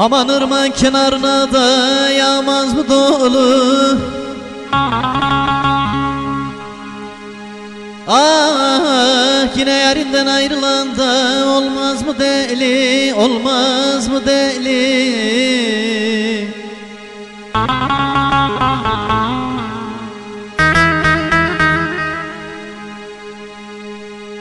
Aman ırmak kenarına da yağmaz mı dolu Ah yine yerinden ayrılan da olmaz mı deli olmaz mı deli?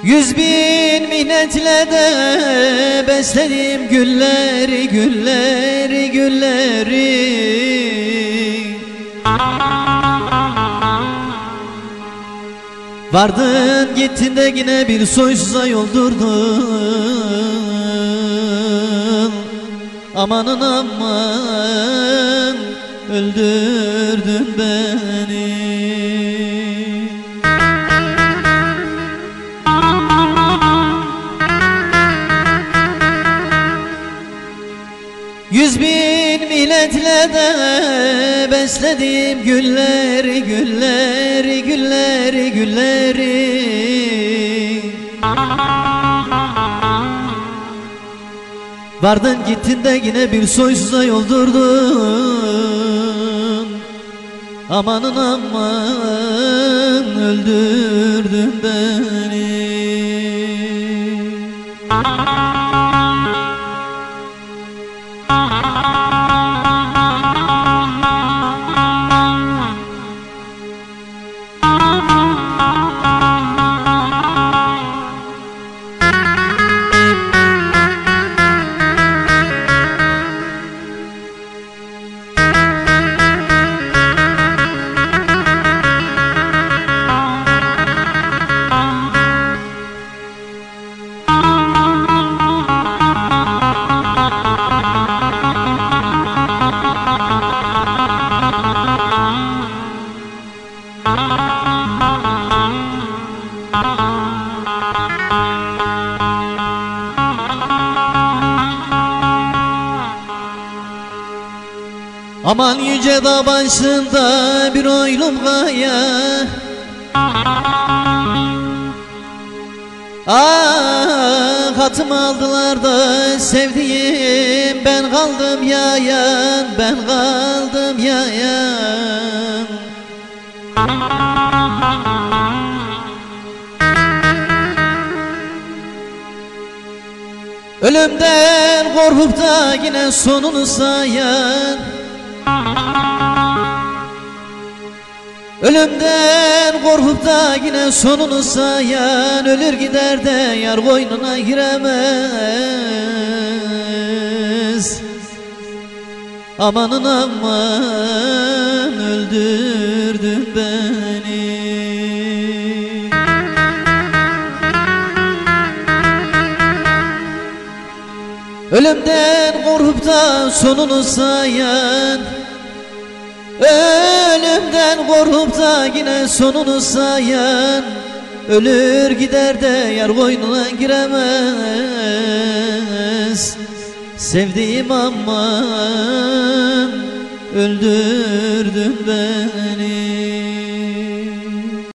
Yüz bin minnetle de besledim gülleri gülleri gülleri Vardın gittin de yine bir soysuza yoldurdun. Amanın aman öldürdün beni bin milletle de besledim gülleri gülleri gülleri gülleri. Vardın gittin de yine bir soysuza yoldurdun. Amanın aman öldürdün beni Aman yüce dağ başında bir oylum gaya Ah hatımı aldılar da sevdiğim ben kaldım yayan ben kaldım yayan. Ölümden korkup da yine sonunu sayan Ölümden korkup da yine sonunu sayan Ölür gider de yar boynuna giremez. Amanın aman öldürdün beni. Ölümden korkup da sonunu sayan Ölümden korkup da yine sonunu sayan Ölür gider de yar boynuna giremez. Sevdiğim aman öldürdün beni